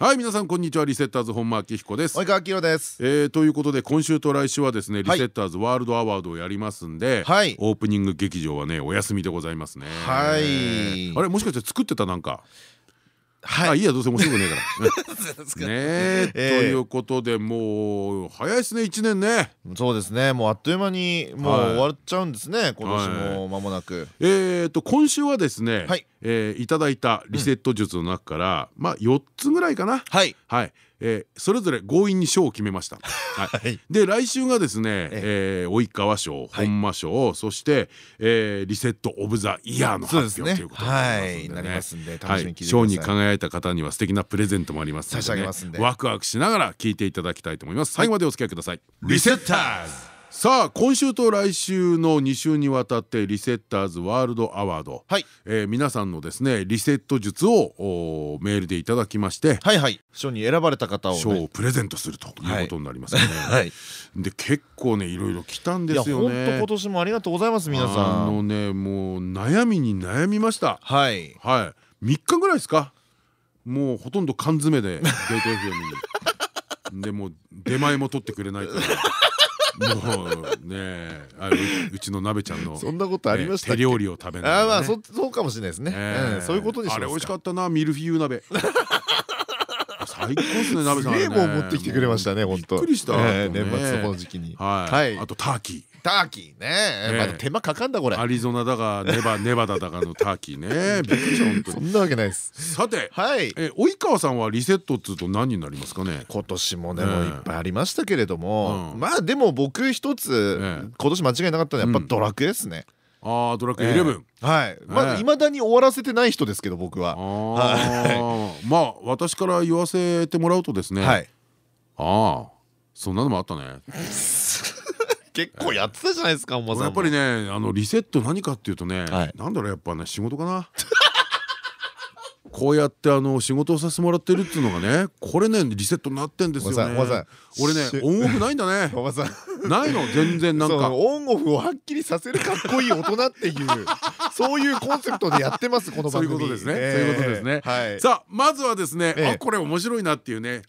はい皆さんこんにちは。リセッターズ本間明彦です。及川明です。えー、ということで今週と来週はですねリセッターズワールドアワードをやりますんで、はい、オープニング劇場はねお休みでございますね。はい。あれもしかして作ってたなんか？はい、あいいやどうせもうすぐねえから。ねということでもう早いですね1年ね。そうですね。もうあっという間にもう終わっちゃうんですね今年も間もなく。えっと今週はですねえいただいたリセット術の中からまあ4つぐらいかな。はい。はいえー、それぞれ強引に賞を決めました。はい、で来週がですね、えー、及川賞本間賞、そして、えー、リセット・オブ・ザ・イヤーの発表、ということになりますんで賞に輝いた方には素敵なプレゼントもありますので、ね、ワクワクしながら聞いていただきたいと思います。最後までお付き合いください。リセッターズさあ今週と来週の2週にわたってリセッターズワールドアワード、はいえー、皆さんのですねリセット術をメールでいただきましてはいはい賞に選ばれた方を、ね、賞をプレゼントするということになりますね。はい、で結構ねいろいろ来たんですよね。本当今年もありがとうございます皆さん。あのねもう悩みに悩みました。はいはい3日ぐらいですか？もうほとんど缶詰でデート FM に。でも出前も取ってくれないから。もうねあうちの鍋ちゃんのそんなことありました手料理を食べなあまあそうかもしれないですね。そういうことにしあれ美味しかったなミルフィーユ鍋最高ですね鍋さんね。も持ってきてくれましたね本当びっくりした。年末のこの時期に。はい。あとターキー。ターキーね。まだ手間かかんだこれ。アリゾナだがネバ ネバダだがのターキーね。びっくりした本当に。そんなわけないです。さてはい。及川さんはリセットっつうと何になりますかね？今年もねもういっぱいありましたけれども。まあでも僕一つ今年間違いなかったのはやっぱドラクエですねああドラクエ11はい。まだいまだに終わらせてない人ですけど僕は。まあ私から言わせてもらうとですね。ああそんなのもあったね。結構やってたじゃないですかやっぱりねあのリセット何かっていうとねなんだろうやっぱね仕事かなこうやってあの仕事をさせてもらってるっていうのがねこれねリセットになってんですよね。俺ねオンオフないんだね。ない。の？全然なんか。オンオフをはっきりさせるかっこいい大人っていう そういうコンセプトでやってますこの番組。そういうことですね。そういうことですね。さあまずはですねあこれ面白いなっていうね。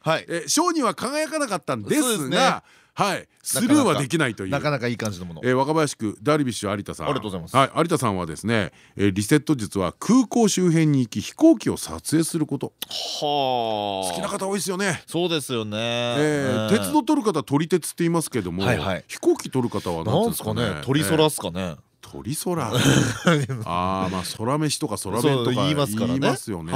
賞には輝かなかったんですがはい。スルーはできないという。なかなかいい感じのもの、えー、若林区ダルビッシュ有田さん。ありがとうございます。はい。有田さんはですね、えー、リセット術は空港周辺に行き飛行機を撮影すること。は好きな方多いですよね。そうですよね、えー、鉄道取る方撮り鉄って言いますけども、はいはい、飛行機撮る方は何ですかね。鳥空ですかね、鳥空。ああまあ空飯とか空弁とか言いますからね。よね。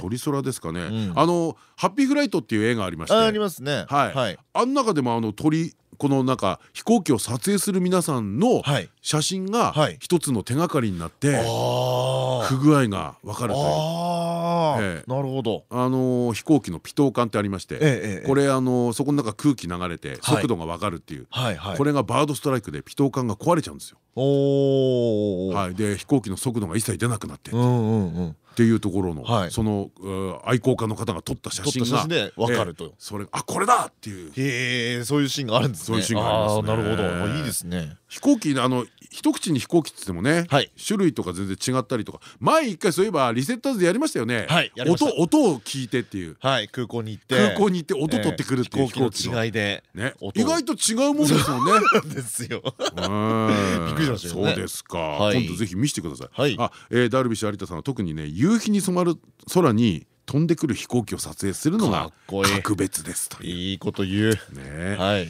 鳥空ですかね。あのハッピーフライトっていう映画ありまして。ありますね。はい。あん中でもあの鳥このなんか飛行機を撮影する皆さんの写真が一つの手がかりになって不具合が分かるという。なるほど。あの飛行機のピトー管ってありましてこれあのそこの中空気流れて速度が分かるっていう。これがバードストライクでピトー管が壊れちゃうんですよ。はい、で飛行機の速度が一切出なくなってっていうところのその愛好家の方が撮った写真が分かると。それあこれだっていう。へえそういうシーンがあるんですね。そういうシーンがありますなるほど。いいですね。飛行機あの一口に飛行機って言ってもね種類とか全然違ったりとか前一回そういえばリセッターズでやりましたよね。音音を聞いてっていう。空港に行って。空港に行って音取ってくるっていう。飛行機の違いで。意外と違うもんですもんね。ですよ。びっくりしましたそうですか。今度ぜひ見せてください。あダルビッシュ有田さんは特にね夕日に染まる空に飛んでくる飛行機を撮影するのが格別ですといいこと言う。ね。はい。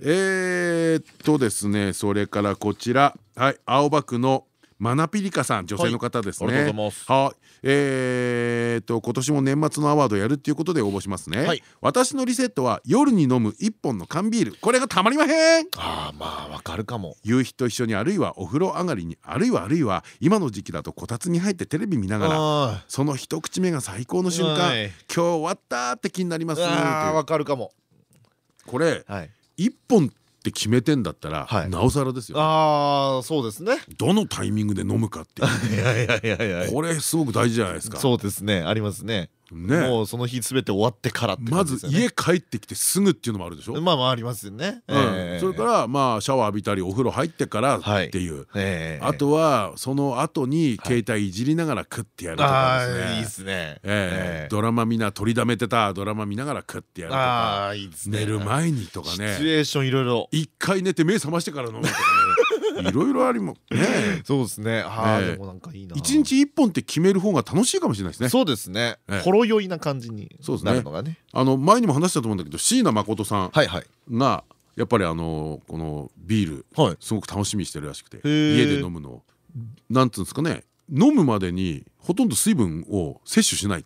えー、っとですねそれからこちら。はい青葉区のマナピリカさん女性の方ですね。はい。えー、と今年も年末のアワードやるっていうことで応募しますね。はい、私のリセットは夜に飲む一本の缶ビールこれがたまりまへん。ああまあわかるかも。夕日と一緒にあるいはお風呂上がりにあるいはあるいは今の時期だとこたつに入ってテレビ見ながらその一口目が最高の瞬間今日終わったって気になります。わかるかも。これ一本って決めてんだったらなおさらですよああそうですね。どのタイミングで飲むかっていう。いやいやいやいや。これすごく大事じゃないですか。そうですね。ありますねね、もうその日すべて終わってからまず家帰ってきてすぐっていうのもあるでしょ？まあまあありますよね。それからまあシャワー浴びたりお風呂入ってからっていう。あとはその後に携帯いじりながら食ってやるとかですね。いいですね。ドラマみんな取りだめてた。ドラマ見ながら食ってやるとか。寝る前にとかね。シチュエーションいろいろ。一回寝て目覚ましてから飲むとかね いろいろありも。ね。そうですね。はあでもなんかいいな。一日一本って決める方が楽しいかもしれないですね。そうですね。ほろ酔いな感じになるのがね。あの前にも話したと思うんだけど椎名誠さんがやっぱりあのこのビールすごく楽しみにしてるらしくて家で飲むのなんつうんですかね。飲むまでにほとんど水分を摂取しない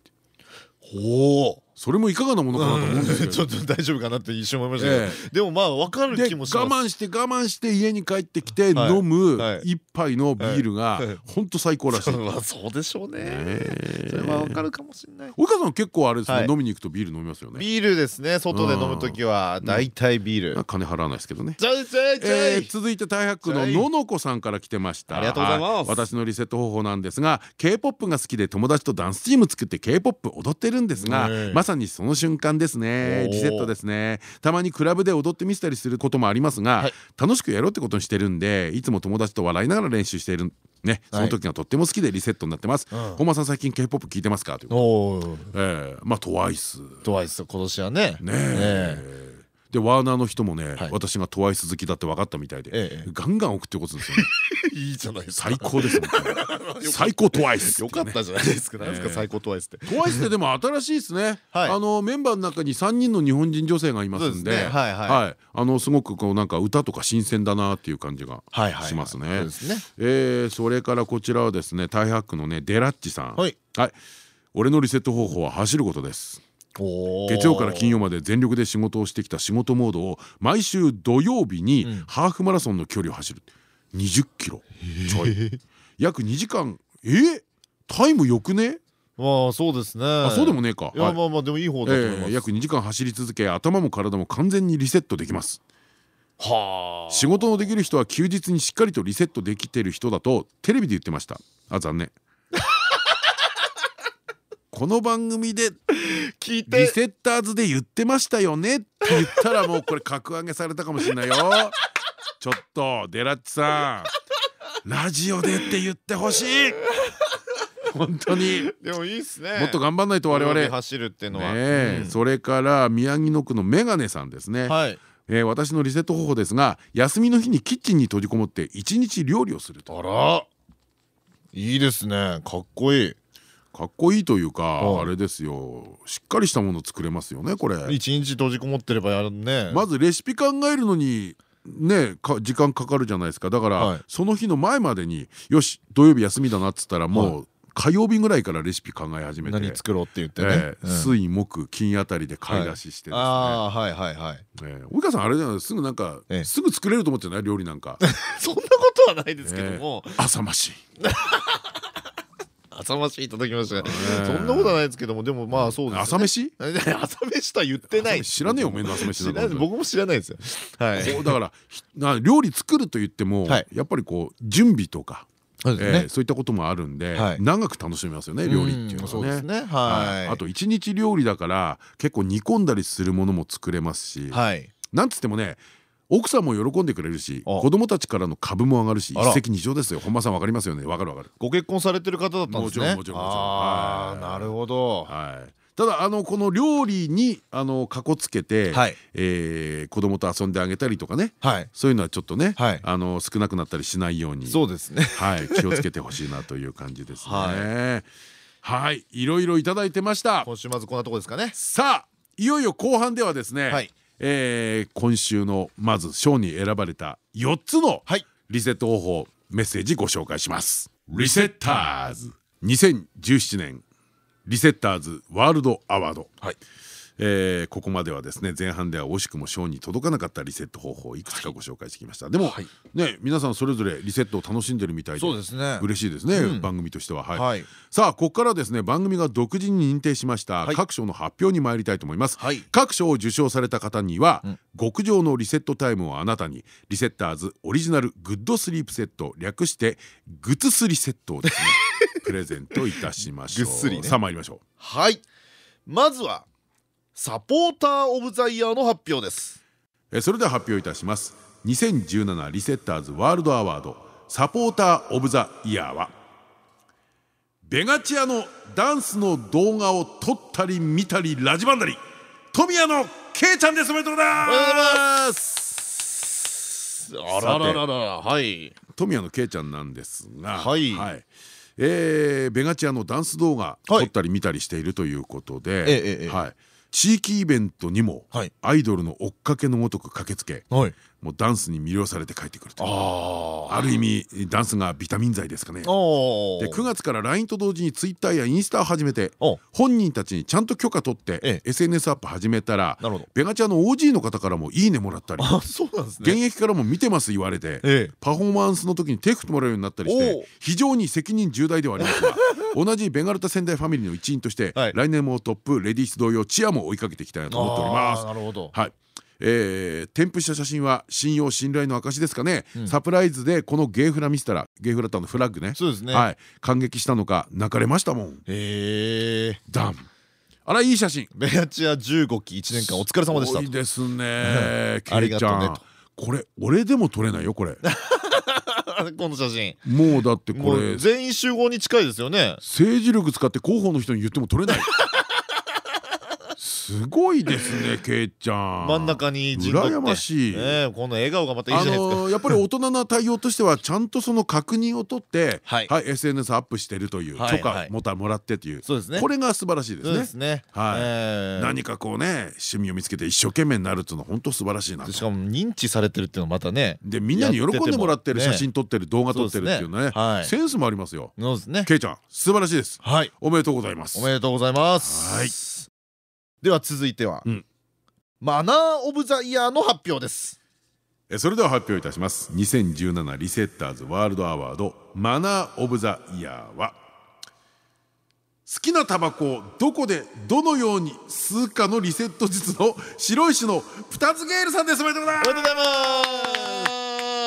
ほうそれもいかがなものかなと思うんです ちょっと大丈夫かなって一瞬思いましたけど。でもまあ分かる気もします。我慢して我慢して家に帰ってきて飲む一杯のビールが本当最高らしい そうでしょうね。それは分かるかもしれない。及川さん結構あれですね飲みに行くとビール飲みますよね。ビールですね。外で飲む時は大体ビール。金払わないですけどね。続いて大白のののこさんから来てました。ありがとうございます。私のリセット方法なんですが K-POP が好きで友達とダンスチーム作って K-POP 踊ってるんですがまさにその瞬間間ですねリセットですねたまにクラブで踊ってみせたりすることもありますが、はい、楽しくやろうってことにしてるんでいつも友達と笑いながら練習しているね、その時がとっても好きでリセットになってます。本間さん最近 K-POP 聞いてますか？ということ。ええまあトワイス。トワイス今年はね。ねえ。でワーナーの人もね、私がトワイス好きだって分かったみたいで、ガンガン送ってこつんですよね。いいじゃないですか。最高です 最高トワイスよかったじゃないですか最高トワイスって。トワイスってでも新しいですね。あのメンバーの中に3人の日本人女性がいますんではいあのすごくこうなんか歌とか新鮮だなっていう感じがしますね。えそれからこちらはですねタイハックのねデラッチさん。はい。俺のリセット方法は走ることです月曜から金曜まで全力で仕事をしてきた仕事モードを毎週土曜日にハーフマラソンの距離を走る。20キロ。ちょい。約2時間。え？タイムよくね？ああそうですね。あそうでもねえか。いやまあまあでもいい方だと思います。約2時間走り続け頭も体も完全にリセットできます。はあ。仕事のできる人は休日にしっかりとリセットできてる人だとテレビで言ってました。あ残念この番組で聞いて。リセッターズで言ってましたよねって言ったらもうこれ格上げされたかもしれないよ。ちょっとデラッチさんラジオでって言ってほしい。本当に。でもいいっすね。もっと頑張んないと我々。走るっていうのは、ねそれから宮城野区のメガネさんですね、はい。えー、私のリセット方法ですが休みの日にキッチンに閉じこもって一日料理をすると。あら。いいですね。かっこいいかっこいいというかあれですよ。しっかりしたもの作れますよねこれ。一日閉じこもってればやるね。まずレシピ考えるのにね時間かかるじゃないですか。だから、その日の前までによし土曜日休みだなっつったらもう、火曜日ぐらいからレシピ考え始めて何作ろうって言ってね。水木金あたりで買い出ししてああはいはいはい。及川さんあれじゃないすぐなんかすぐ作れると思ってない？料理なんか。そんなことはないですけども。朝まし朝飯いただきました。そんなことはないですけどもでもまあそうです朝飯？朝飯とは言ってない。知らねえよおめえの朝飯僕も知らないですよ。はい。だから料理作ると言ってもやっぱりこう準備とかそういったこともあるんで長く楽しめますよね料理っていうのはね。あと一日料理だから結構煮込んだりするものも作れますしなんつってもね奥さんも喜んでくれるし子供たちからの株も上がるし一石二鳥ですよ。本間さんわかりますよね。わかるわかる。ご結婚されてる方だったんですね。もちろんもちろんもちなるほど。はい。ただあのこの料理にあのかこつけて、はい。えー、子供と遊んであげたりとかね、はい、そういうのはちょっとね、はい、あの少なくなったりしないようにそうですね、はい、気をつけてほしいなという感じですね。はい。はい、いろいろいただいてました。今週まずこんなとこですかね。さあ、いよいよ後半ではですね、はい、えー、今週のまず賞に選ばれた4つのリセット方法メッセージご紹介します。リセッターズ。2017年リセッターズワールドアワード、はいえー、ここまではですね前半では惜しくも賞に届かなかったリセット方法をいくつかご紹介してきました、はい、でも、はい、ね皆さんそれぞれリセットを楽しんでるみたいでそうですね。嬉しいですね、うん、番組としては、はい、はい、さあここからですね番組が独自に認定しました各賞の発表に参りたいと思います、各賞を受賞された方には、うん、極上のリセットタイムをあなたにリセッターズオリジナルグッドスリープセット略してグツスリセットをですね プレゼントいたしましょう。ね、さあ参りましょう。はい。まずはサポーターオブザイヤーの発表です。えそれでは発表いたします。2017リセッターズワールドアワードサポーターオブザイヤーはベガチアのダンスの動画を撮ったり見たりラジバンダリ富谷のけいちゃんです。おめでとうございます。あららららはい。富谷のけいちゃんなんですがはい、はい。えー、ベガチアのダンス動画撮ったり見たりしているということで、はい、地域イベントにもアイドルの追っかけのごとく駆けつけ、はい、もうダンスに魅了されて帰ってくるとある意味ダンスがビタミン剤ですかね。で9月から LINE と同時に Twitter やインスタを始めて本人たちにちゃんと許可取って SNS アップ始めたらベガチャの OG の方からも「いいね」もらったり。現役からも「見てます」言われてパフォーマンスの時に手振ってもらうようになったりして非常に責任重大ではありますが同じベガルタ仙台ファミリーの一員として来年もトップレディース同様チアも追いかけていきたいなと思っております。なるほど。はいえー、添付した写真は信用信頼の証ですかね、うん、サプライズでこのゲイフラ見せたらゲイフラタのフラッグね。そうですね。はい。感激したのか泣かれましたもん。へえダンあらいい写真。ベアチア15期1年間お疲れ様でした。いいですね。ありがとうね。これ俺でも撮れないよこれ。この写真。もうだってこれ。全員集合に近いですよね。政治力使って広報の人に言っても撮れないすごいですね、けいちゃん。真ん中に羨ましい。この笑顔がまたいいじゃないですか。やっぱり大人な対応としては、ちゃんとその確認を取って、はい、SNS アップしてるという許可もたもらってという。そうですね。これが素晴らしいですね。はい。何かこうね、趣味を見つけて一生懸命になるっていうのは本当素晴らしいな。しかも認知されてるっていうのはまたね。で、みんなに喜んでもらってる写真撮ってる、動画撮ってるっていうね。センスもありますよ。そうですね。けいちゃん、素晴らしいです。はい。おめでとうございます。おめでとうございます。はい。では続いては、うん、マナー・オブ・ザ・イヤーの発表です。それでは発表いたします。2017リセッターズワールドアワードマナー・オブ・ザ・イヤーは好きなタバコをどこでどのように吸うかのリセット術の白石の二つゲールさんです。おめでとうござい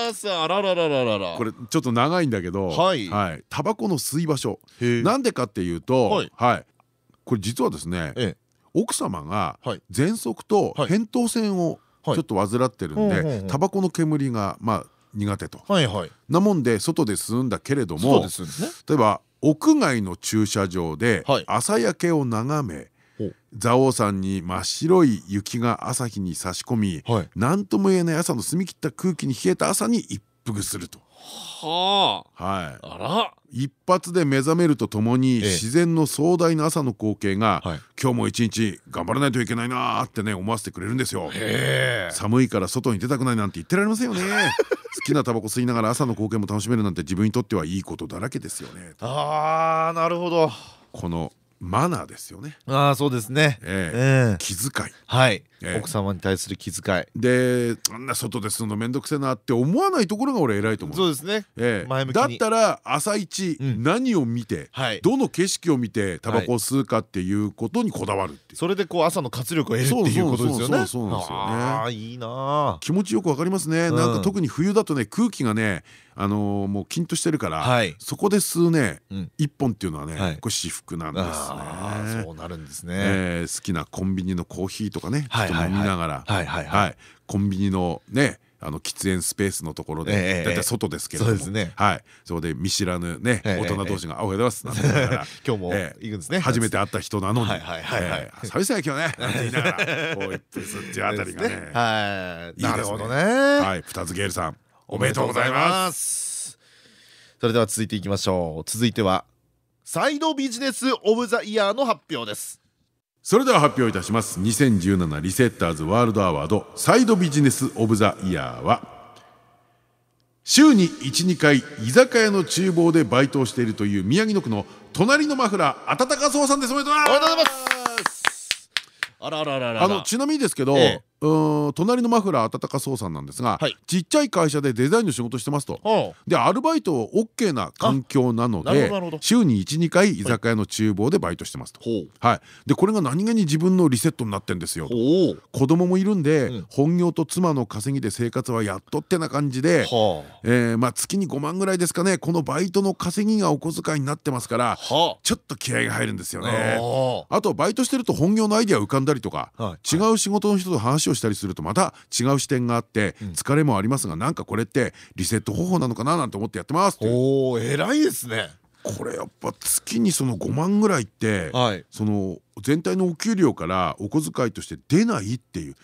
ます。あらららららら。これちょっと長いんだけどはい。タバコの吸い場所。なんでかっていうとはい。これ実はですね奥様が喘息と扁桃腺をちょっと患ってるんでタバコの煙がまあ苦手と。なもんで外で吸うんだけれども例えば屋外の駐車場で朝焼けを眺め蔵王山に真っ白い雪が朝日に差し込み何とも言えない朝の澄み切った空気に冷えた朝に一服すると。はあ、はい、あら。一発で目覚めるとともに自然の壮大な朝の光景が、今日も一日頑張らないといけないなってね思わせてくれるんですよ。寒いから外に出たくないなんて言ってられませんよね。好きなタバコ吸いながら朝の光景も楽しめるなんて自分にとってはいいことだらけですよね。あーなるほど。このマナーですよね。ああそうですね。気遣い。はい。奥様に対する気遣い。で、あんな外でするの面倒くせえなって思わないところが俺偉いと思う。そうですね。だったら朝一何を見て、どの景色を見てタバコを吸うかっていうことにこだわるってそれでこう朝の活力を得るっていうことですよね。そうなんですよね。ああいいな。気持ちよくわかりますね。なんか特に冬だとね空気がねあのもうキンとしてるから、そこで吸うね一本っていうのはねこれ至福なんですね。そうなるんですね。好きなコンビニのコーヒーとかね飲みながら。はいコンビニのねあの喫煙スペースのところで大体外ですけれども。はい。そこで見知らぬね大人同士が「おはようございます」今日も行くんですね。初めて会った人なのに「久々や今日ね」なんて言いながら。こう言ってそっちあたりがね。はい。なるほどね。はい。二つゲールさんおめでとうございます。それでは続いていきましょう。続いてはサイドビジネスオブザイヤーの発表ですそれでは発表いたします。2017リセッターズワールドアワードサイドビジネスオブザイヤーは週に12回居酒屋の厨房でバイトをしているという宮城野区の隣のマフラー温かそうさんです。おめでとうございます。あららららあのちなみにですけど、うん隣のマフラー温かそうさんなんですが、ちっちゃい会社でデザインの仕事してますと。でアルバイト OK な環境なので週に12回居酒屋の厨房でバイトしてますと。はい。でこれが何気に自分のリセットになってんですよ。子供もいるんで本業と妻の稼ぎで生活はやっとってな感じでえまあ月に5万ぐらいですかね。このバイトの稼ぎがお小遣いになってますからちょっと気合が入るんですよね。あとバイトしてると本業のアイディア浮かんだりとか違う仕事の人と話をしたりするとまた違う視点があって疲れもありますがなんかこれってリセット方法なのかななんて思ってやってますおお偉いですね。これやっぱ月にその5万ぐらいって、はい、その全体のお給料からお小遣いとして出ないっていう。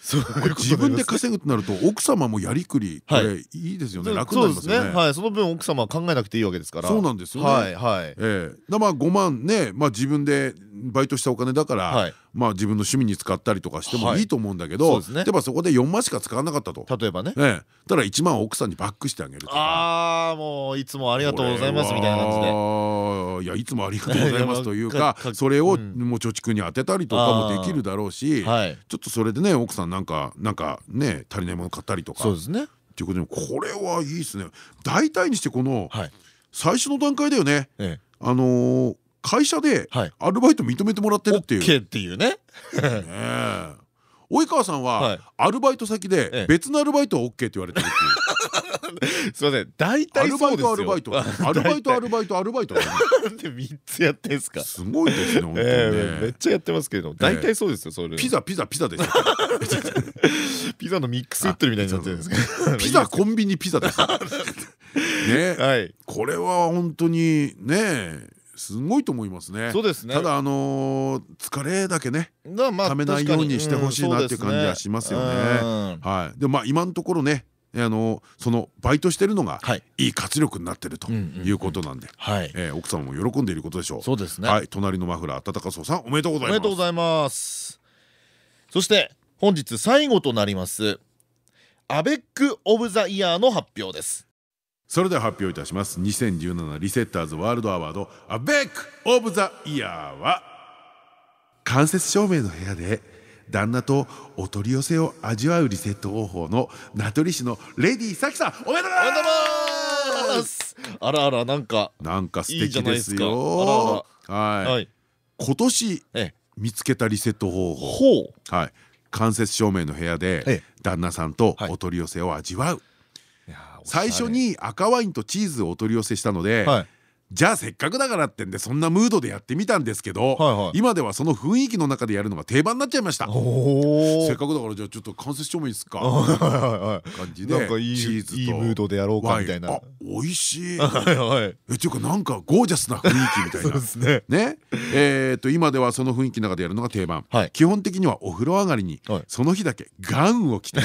自分で稼ぐとなると奥様もやりくりこれいいですよね。楽になりますよね。はい。その分奥様は考えなくていいわけですから。そうなんですよね。はいはい。ええ。まあ5万ねまあ自分でバイトしたお金だからまあ自分の趣味に使ったりとかしてもい。いと思うんだけど例えばそこで4万しか使わなかったと。例えばね。ええ。たら1万奥さんにバックしてあげるとか。ああもういつもありがとうございますみたいな感じでいやいつもありがとうございますというかそれをもう貯蓄に当てたりとかもできるだろうし、はい、ちょっとそれでね奥さんなんかなんかね足りないもの買ったりとか。そうですね。っていうことでこれはいいですね。大体にしてこの最初の段階だよね、ええ、あの会社でアルバイト認めてもらってるっていう。っていうね。及川さんはアルバイト先で別のアルバイトは OK って言われてるっていう。すみません。大体そうですよ。アルバイト アルバイト。アルバイトアルバイトなんで三つやってんすか？すごいですね本当にめっちゃやってますけど大体そうですよそれ。ピザピザピザです ピザのミックスウッドみたいになってるんですけどピザコンビニピザですね。はい。これは本当にねすごいと思いますね。そうですね。ただあの疲れだけね、ためないようにしてほしいなっていう感じはしますよね。はい。でまあ今のところね、あのそのバイトしてるのがい。い活力になってるということなんで奥様も喜んでいることでしょう。そうですね。はい。隣のマフラー温かそうさんおめでとうございます。おめでとうございます。そして本日最後となりますアベック・オブ・ザ・イヤーの発表です。それでは発表いたします。2017リセッターズワールドアワードアベック・オブ・ザ・イヤーは間接照明の部屋で旦那とお取り寄せを味わうリセット方法の名取市のレディーさきさんおめでとうございます。あらあらなんかなんか素敵ですよ。はい。今年見つけたリセット方法。はい。間接照明の部屋で旦那さんとお取り寄せを味わう。最初に赤ワインとチーズをお取り寄せしたので、じゃあせっかくだからってんでそんなムードでやってみたんですけど今ではその雰囲気の中でやるのが定番になっちゃいました。せっかくだからじゃあちょっと間接照明いいですか？感じで。チーズと。いいムードでやろうかみたいな。美味しい。えっていうかなんかゴージャスな雰囲気みたいな。ね。えっと今ではその雰囲気の中でやるのが定番。基本的にはお風呂上がりにその日だけガウンを着て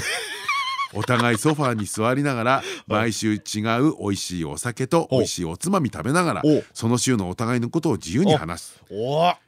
お互いソファーに座りながら 毎週違う美味しいお酒と美味しいおつまみ食べながらその週のお互いのことを自由に話す。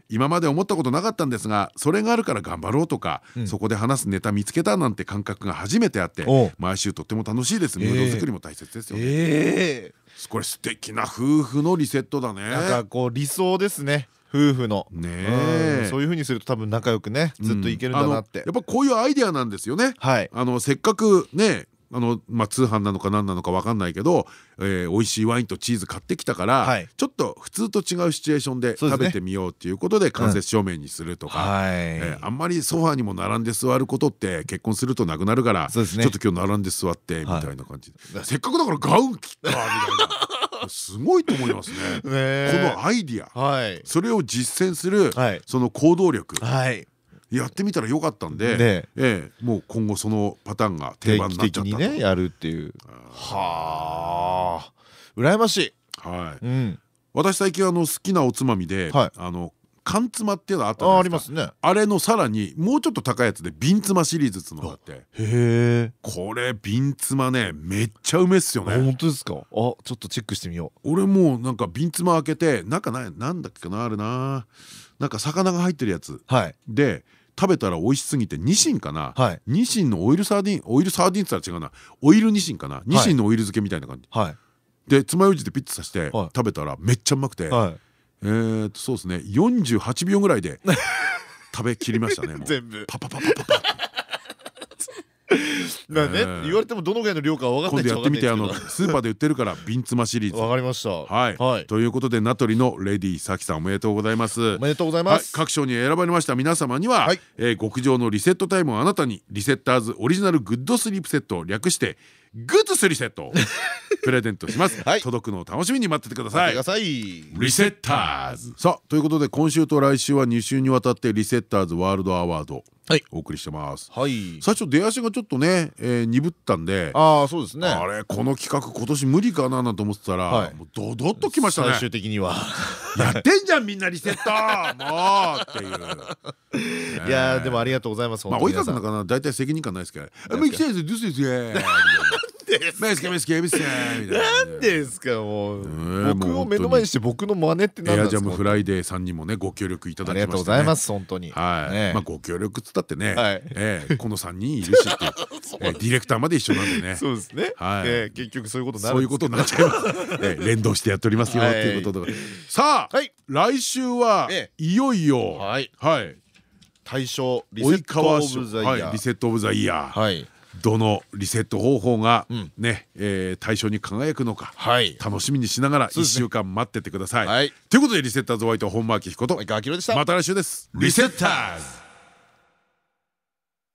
今まで思ったことなかったんですがそれがあるから頑張ろうとか、うん、そこで話すネタ見つけたなんて感覚が初めてあって毎週とっても楽しいです。ムード作りも大切ですよね、えー、これ素敵な夫婦のリセットだね。なんかこう理想ですね夫婦の。ねそういうふうにすると多分仲良くねずっといけるんだなって、やっぱこういうアイデアなんですよね。はい、あのせっかくねあのまあ、通販なのか何なのか分かんないけど、えー、美味しいワインとチーズ買ってきたから、はい、ちょっと普通と違うシチュエーションで食べてみようっていうことで間接照明にするとか、えあんまりソファーにも並んで座ることって結婚するとなくなるから、ね、ちょっと今日並んで座ってみたいな感じ。で、はい、せっかくだからガウン切ったみたいな。すごいと思いますね。このアイディア、はい、それを実践する、その行動力、はい、やってみたらよかったんで、え。え、もう今後そのパターンが定番になっちゃったと。ねやるっていう。はあ。羨ましい。はい、うん、私最近あの好きなおつまみで、はい、あの缶つまっていうのあったありますね。あれのさらにもうちょっと高いやつで瓶つまシリーズっつうのがあって。へえ。これ瓶つまねめっちゃうめっすよね。本当ですか？あちょっとチェックしてみよう。俺もうなんか瓶つま開けて中ななんだっけなあるな。なんか魚が入ってるやつ、はい、で食べたら美味しすぎてニシンかな、はい、ニシンのオイルサーディンオイルサーディンって言ったら違うな。オイルニシンかな。ニシンのオイル漬けみたいな感じ、はい、で爪楊枝でピッとさして食べたらめっちゃうまくて、はい、えっとそうですね。48秒ぐらいで食べきりましたね 全部。パパパパパパ。まあねええ言われてもどのぐらいの量かは分かんない今度やってみてあのわスーパーで売ってるから瓶つまシリーズ。かりました。はい、はい。ということで名取のレディーさきさんおめでとうございます。おめでとうございはいます。各賞に選ばれました。皆様には、はい。えー極上のリセットタイムをあなたにリセッターズオリジナルグッドスリープセットを略してグッドスリセットを プレゼントします、はい。届くのを楽しみに待っててください。リセッターズ。さあということで今週と来週は2週にわたってリセッターズワールドアワードはい。お送りしてます。はい。最初出足がちょっとね、えー鈍ったんで。ああそうですね。あれこの企画今年無理かななんて思ってたら、はい。もうドドッときましたね。最終的には。やってんじゃんみんなリセットもうっていう。いやーでもありがとうございますまあ及川君なんかな大体責任感ないですか。ら「あもう行きたいですドゥスですよ」みたいな「メスケメスケメスケ」みたいな。なんですか？もうえ僕を目の前にして僕の真似って何エアなんですか？ジャムフライデーさんにもねご協力いただありがきましたね。とうございます本当に。はい、ねまあご協力っつったってね、はい。ええこの3人いるしっていう ええディレクターまで一緒なんでね。そうですね。はい。えー結局そういうことになるそういうことになっちゃいます、ええ連動してやっておりますよはい。っていうことで。さあ、はい。来週はえいよいよはい。はい。大賞リセッ及トオブザイヤー。はいリセットオブザイヤー。はいどのリセット方法がうん。ね、えー対象に輝くのかはい。楽しみにしながら1そうですね。週間待っててください。はい。ということでリセッターズホワイト本間明彦と及川明でした。また来週です。リセッターズ